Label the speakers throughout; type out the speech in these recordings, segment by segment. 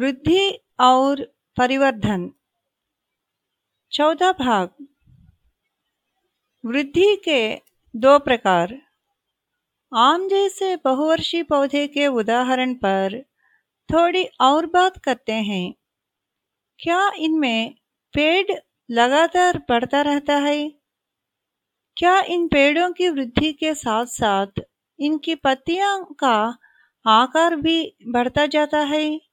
Speaker 1: वृद्धि और परिवर्धन। चौथा भाग। वृद्धि के दो प्रकार। आम जैसे बहुवर्षीय पौधे के उदाहरण पर थोड़ी और बात करते हैं। क्या इनमें पेड़ लगातार बढ़ता रहता है? क्या इन पेड़ों की वृद्धि के साथ साथ इनकी पत्तियाँ का आकार भी बढ़ता जाता है?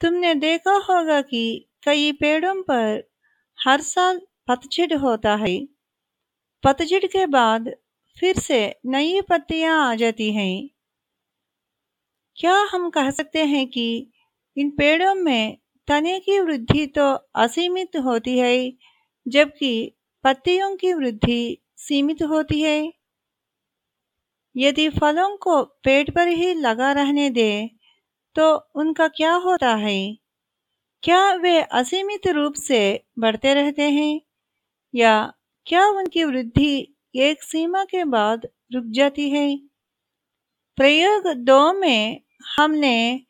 Speaker 1: तुमने देखा होगा कि कई पेड़ों पर हर साल पतझड़ होता है। पतझड़ के बाद फिर से नई पत्तियाँ आ जाती हैं। क्या हम कह सकते हैं कि इन पेड़ों में तने की वृद्धि तो असीमित होती है, जबकि पत्तियों की वृद्धि सीमित होती है? यदि फलों को पेड़ पर ही लगा रहने दे तो उनका क्या होता है? क्या वे असीमित रूप से बढ़ते रहते हैं? या क्या उनकी वृद्धि एक सीमा के बाद रुक जाती है? प्रयोग दो में हमने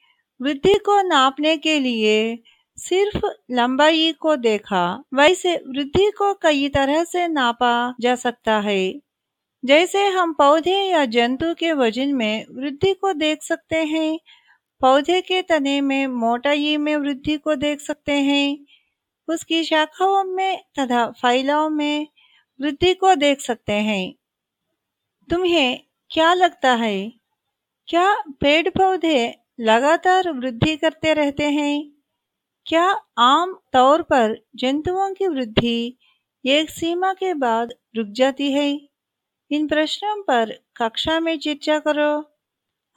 Speaker 1: वृद्धि को नापने के लिए सिर्फ़ लंबाई को देखा। वैसे वृद्धि को कई तरह से नापा जा सकता है। जैसे हम पौधे या जंतु के वज़न में वृद्धि को देख सकते हैं पौधे के तने में मोटाई में वृद्धि को देख सकते हैं। उसकी शाखाओं में तथा फाइलों में वृद्धि को देख सकते हैं। तुम्हें क्या लगता है? क्या पेड़ पौधे लगातार वृद्धि करते रहते हैं? क्या आम तौर पर जंतुओं की वृद्धि एक सीमा के बाद रुक जाती है? इन प्रश्नों पर कक्षा में चर्चा करो।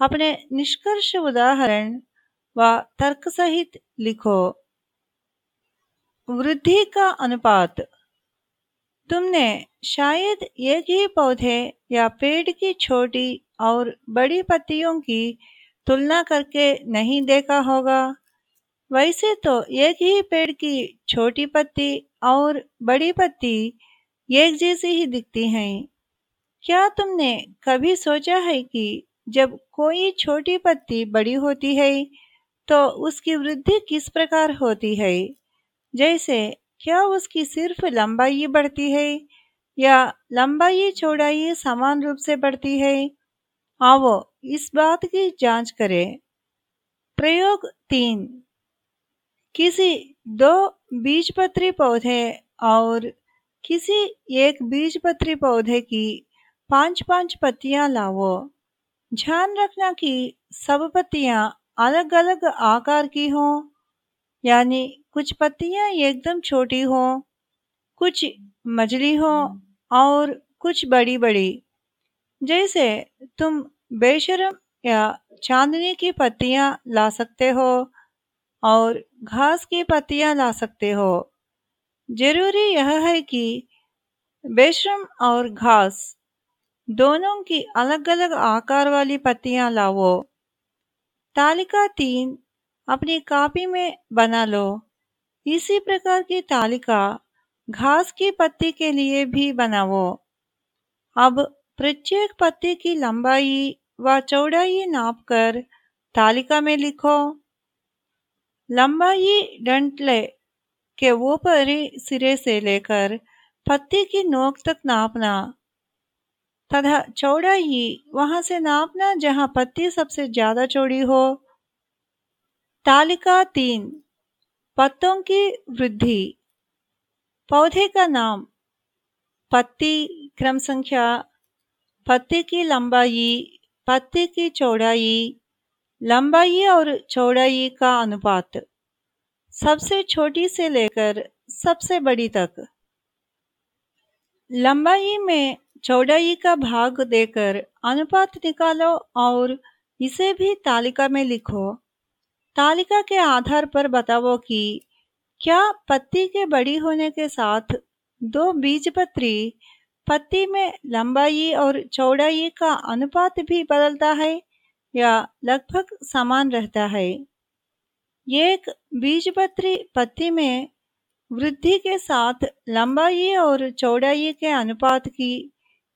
Speaker 1: अपने निष्कर्ष उदाहरण व तर्क सहित लिखो। वृद्धि का अनुपात। तुमने शायद एक ही पौधे या पेड़ की छोटी और बड़ी पत्तियों की तुलना करके नहीं देखा होगा। वैसे तो एक ही पेड़ की छोटी पत्ती और बड़ी पत्ती एक जैसी ही दिखती हैं। क्या तुमने कभी सोचा है कि जब कोई छोटी पत्ती बड़ी होती है तो उसकी वृद्धि किस प्रकार होती है? जैसे, क्या उसकी सिर्फ़ लंबाई बढ़ती है, या लंबाई चौड़ाई समान रूप से बढ़ती है? आओ इस बात की जाँच करें। प्रयोग तीन। किसी दो बीजपत्री पौधे और किसी एक बीजपत्री पौधे की पाँच पाँच पत्तियाँ लाओ। ध्यान रखना कि सब पत्तियाँ अलग अलग आकार की हो, यानी कुछ पत्तियाँ एकदम छोटी हो, कुछ मजली हो और कुछ बड़ी बड़ी जैसे तुम बेशरम या चांदनी की पत्तियाँ ला सकते हो और घास की पत्तियाँ ला सकते हो। ज़रूरी यह है कि बेशरम और घास दोनों की अलग अलग आकार वाली पत्तियाँ लाओ। तालिका तीन, अपनी कापी में बना लो। इसी प्रकार की तालिका घास की पत्ती के लिए भी बनाओ। अब प्रत्येक पत्ती की लंबाई व चौड़ाई नापकर तालिका में लिखो। लंबाई डंटले के ऊपरी सिरे से लेकर पत्ती की नोक तक नापना। तथा चौड़ाई वहाँ से नापना जहाँ पत्ती सबसे ज़्यादा चौड़ी हो। तालिका तीन, पत्तों की वृद्धि। पौधे का नाम, पत्ती क्रम संख्या, पत्ती की लंबाई, पत्ती की चौड़ाई, लंबाई और चौड़ाई का अनुपात। सबसे छोटी से लेकर सबसे बड़ी तक। लंबाई में चौड़ाई का भाग देकर अनुपात निकालो और इसे भी तालिका में लिखो। तालिका के आधार पर बताओ कि क्या पत्ती के बड़ी होने के साथ दो बीजपत्री पत्ती में लंबाई और चौड़ाई का अनुपात भी बदलता है या लगभग समान रहता है? एक बीजपत्री पत्ती में वृद्धि के साथ लंबाई और चौड़ाई के अनुपात की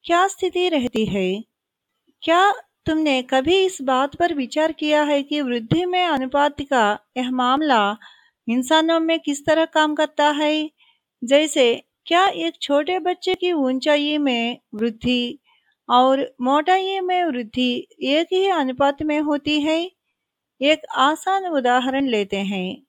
Speaker 1: क्या स्थिति रहती है? क्या तुमने कभी इस बात पर विचार किया है कि वृद्धि में अनुपात का यह मामला इंसानों में किस तरह काम करता है? जैसे, क्या एक छोटे बच्चे की ऊंचाई में वृद्धि और मोटाई में वृद्धि एक ही अनुपात में होती है? एक आसान उदाहरण लेते हैं।